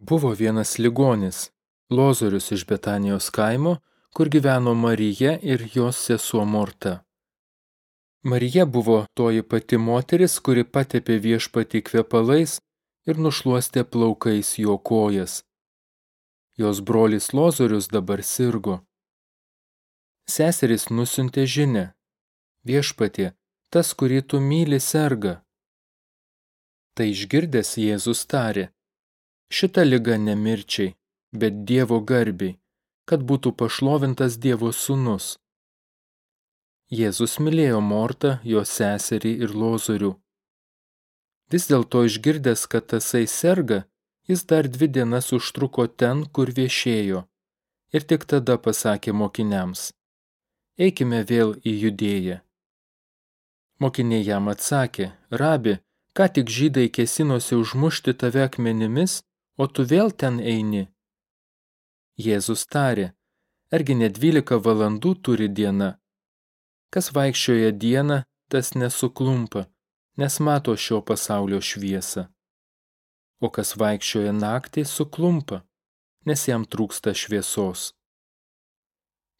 Buvo vienas ligonis, Lozorius iš Betanijos kaimo, kur gyveno Marija ir jos sesuo Morta. Marija buvo toji pati moteris, kuri patepė viešpatį kvepalais ir nušuostė plaukais jo kojas. Jos brolis Lozorius dabar sirgo. Seserys nusintė žinę. Viešpatė, tas, kurį tu myli, serga. Tai išgirdęs Jėzus tarė, šita lyga nemirčiai, bet Dievo garbiai, kad būtų pašlovintas Dievo sūnus. Jėzus mylėjo Mortą, jo seserį ir Lozorių. Vis dėlto išgirdęs, kad tasai serga, jis dar dvi dienas užtruko ten, kur viešėjo, ir tik tada pasakė mokiniams, eikime vėl į judėją. Mokiniai jam atsakė, rabi, ką tik žydai kesinosi užmušti tave akmenimis, o tu vėl ten eini. Jėzus tarė, argi ne dvylika valandų turi diena. Kas vaikščioja dieną, tas nesuklumpa, nes mato šio pasaulio šviesą. O kas vaikščioja naktį, suklumpa, nes jam trūksta šviesos.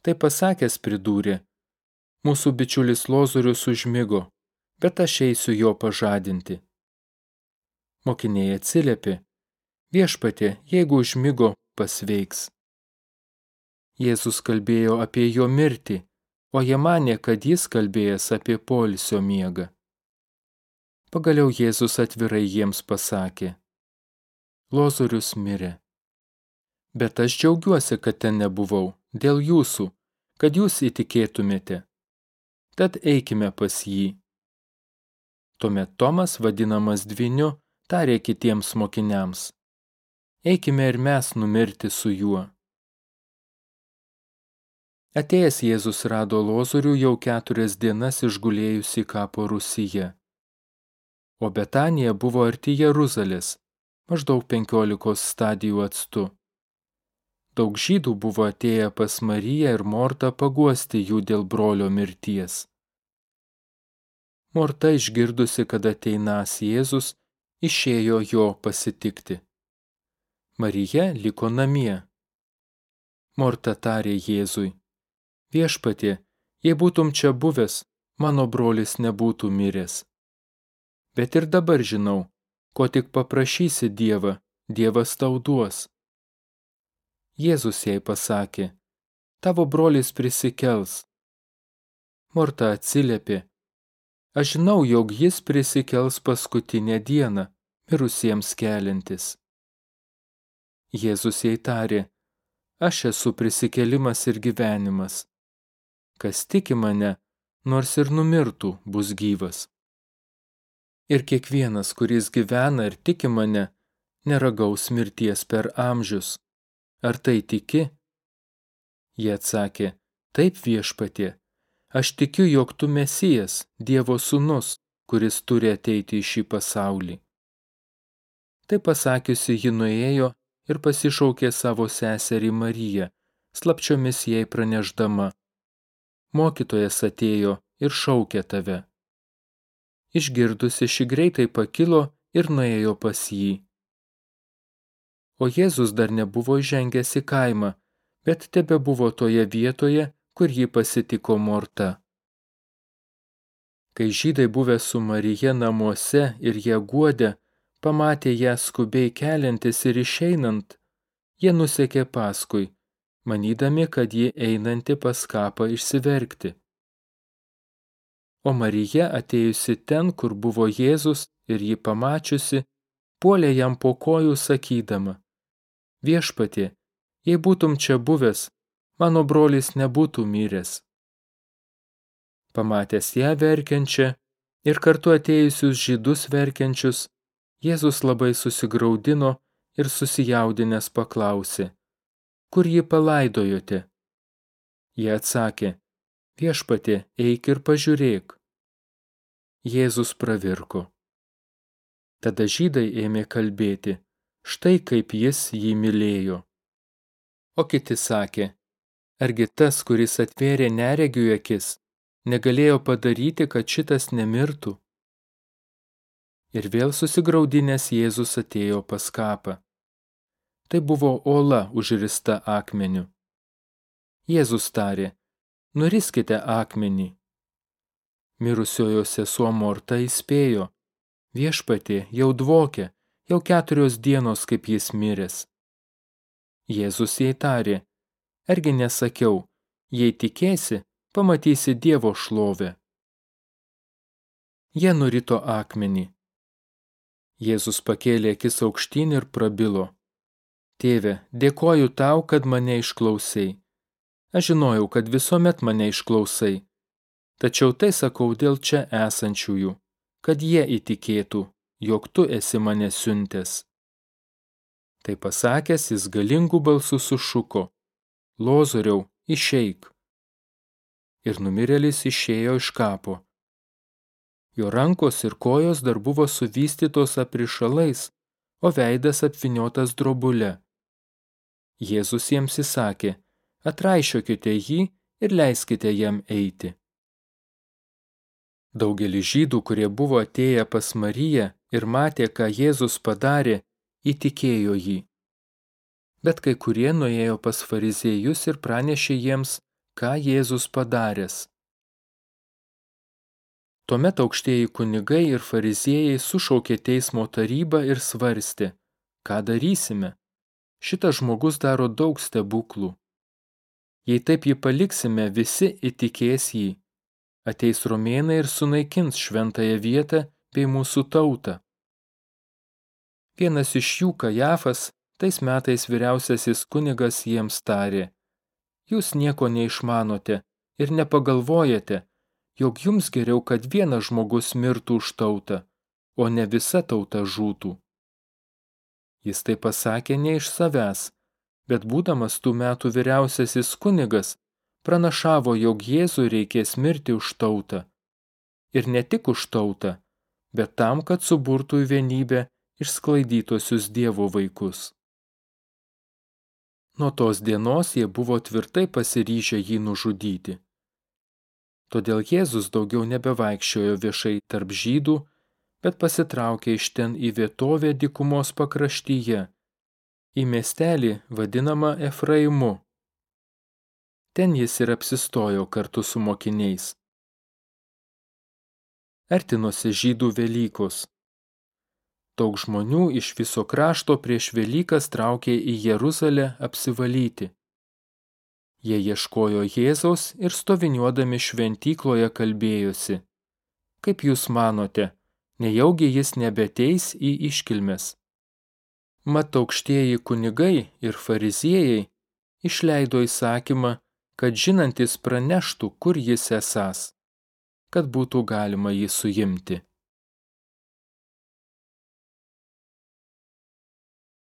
Tai pasakęs pridūrė, mūsų bičiulis Lozorius užmigo, bet aš eisiu jo pažadinti. Mokiniai atsiliepė, viešpatė, jeigu užmigo, pasveiks. Jėzus kalbėjo apie jo mirtį, o jie manė, kad jis kalbėjęs apie polisio miegą. Pagaliau Jėzus atvirai jiems pasakė, Lozorius mirė. Bet aš džiaugiuosi, kad ten nebuvau, dėl jūsų, kad jūs įtikėtumėte. Tad eikime pas jį. Tuomet Tomas, vadinamas dviniu, tarė kitiems mokiniams. Eikime ir mes numirti su juo. Atėjęs Jėzus rado Lozorių jau keturias dienas išgulėjusi kapo Rusyje. O Betanija buvo arti Jeruzalės, maždaug penkiolikos stadijų atstu. Daug žydų buvo atėję pas Mariją ir Mortą paguosti jų dėl brolio mirties. Morta išgirdusi, kad ateinas Jėzus, išėjo jo pasitikti. Marija liko namie. Morta tarė Jėzui, Viešpatie, jei būtum čia buvęs, mano brolis nebūtų miręs. Bet ir dabar žinau, ko tik paprašysi Dievą, Dievas tau duos. Jėzus jai pasakė, tavo brolis prisikels. Morta atsiliepė, aš žinau, jog jis prisikels paskutinę dieną, mirusiems keliantis. Jėzus jai tarė, aš esu prisikelimas ir gyvenimas kas tiki mane, nors ir numirtų, bus gyvas. Ir kiekvienas, kuris gyvena ir tiki mane, neragaus mirties per amžius. Ar tai tiki? Jie atsakė, taip viešpatie, aš tikiu, jog tu mesijas, Dievo sūnus, kuris turi ateiti į šį pasaulį. Tai pasakiusi, ji nuėjo ir pasišaukė savo seserį Mariją, slapčiomis jai praneždama, mokytojas atėjo ir šaukė tave. Išgirdusi ši greitai pakilo ir nuėjo pas jį. O Jėzus dar nebuvo žengęs į kaimą, bet tebe buvo toje vietoje, kur jį pasitiko Morta. Kai žydai buvę su Marija namuose ir ją guodė, pamatė ją skubiai keliantis ir išeinant, jie nusekė paskui manydami, kad ji einanti pas kapą išsiverkti. O Marija atėjusi ten, kur buvo Jėzus ir jį pamačiusi, puolė jam po kojų sakydama, viešpatie, jei būtum čia buvęs, mano brolis nebūtų miręs. Pamatęs ją verkiančią ir kartu atėjusius žydus verkiančius, Jėzus labai susigaudino ir susijaudinęs paklausė, kur jį palaidojote? Jie atsakė, viešpatė, eik ir pažiūrėk. Jėzus pravirko. Tada žydai ėmė kalbėti, štai kaip jis jį mylėjo. O kiti sakė, argi tas, kuris atvėrė neregių akis, negalėjo padaryti, kad šitas nemirtų? Ir vėl susigaudinės Jėzus atėjo pas kapą. Tai buvo ola užrista akmeniu. Jėzus tarė, nuriskite akmenį. Mirusiojo sesuo Morta įspėjo, viešpatė jau dvokė, jau keturios dienos kaip jis miręs. Jėzus jai tarė, argi nesakiau, jei tikėsi, pamatysi Dievo šlovę. Jie nurito akmenį. Jėzus pakėlė akis aukštyn ir prabilo. Tėve, dėkoju tau, kad mane išklausai. Aš žinojau, kad visuomet mane išklausai. Tačiau tai sakau dėl čia esančiųjų, kad jie įtikėtų, jog tu esi mane siuntęs. Tai pasakęs, jis galingų balsų sušuko. Lozoriau, išeik. Ir numirėlis išėjo iš kapo. Jo rankos ir kojos dar buvo suvystytos aprišalais, o veidas apviniotas drobule. Jėzus jiems įsakė, atraišiokite jį ir leiskite jam eiti. Daugelis žydų, kurie buvo atėję pas Mariją ir matė, ką Jėzus padarė, įtikėjo jį. Bet kai kurie nuėjo pas fariziejus ir pranešė jiems, ką Jėzus padaręs. Tuomet aukštieji kunigai ir fariziejai sušaukė teismo tarybą ir svarstė, ką darysime. Šitas žmogus daro daug stebuklų. Jei taip jį paliksime, visi įtikės jį. Ateis romėnai ir sunaikins šventąją vietą bei mūsų tautą. Vienas iš jų, Kajafas, tais metais vyriausiasis kunigas jiems tarė, jūs nieko neišmanote ir nepagalvojate, jog jums geriau, kad vienas žmogus mirtų už tautą, o ne visa tauta žūtų. Jis tai pasakė ne iš savęs, bet būdamas tų metų vyriausiasis kunigas, pranašavo, jog Jėzui reikės mirti už tautą. Ir ne tik už tautą, bet tam, kad suburtų į vienybę išsklaidytosius Dievo vaikus. Nuo tos dienos jie buvo tvirtai pasiryžę jį nužudyti. Todėl Jėzus daugiau nebevaikščiojo viešai tarp žydų, bet pasitraukė iš ten į vietovę dikumos pakraštyje, į miestelį vadinamą Efraimu. Ten jis ir apsistojo kartu su mokiniais. Artinosi žydų Velykos. Daug žmonių iš viso krašto prieš Velykas traukė į Jeruzalę apsivalyti. Jie ieškojo Jėzaus ir stoviniuodami šventykloje kalbėjosi. Kaip jūs manote, nejaugi jis nebeteis į iškilmes? Mat aukštieji kunigai ir fariziejai išleido įsakymą, kad žinantis praneštų, kur jis esas, kad būtų galima jį suimti.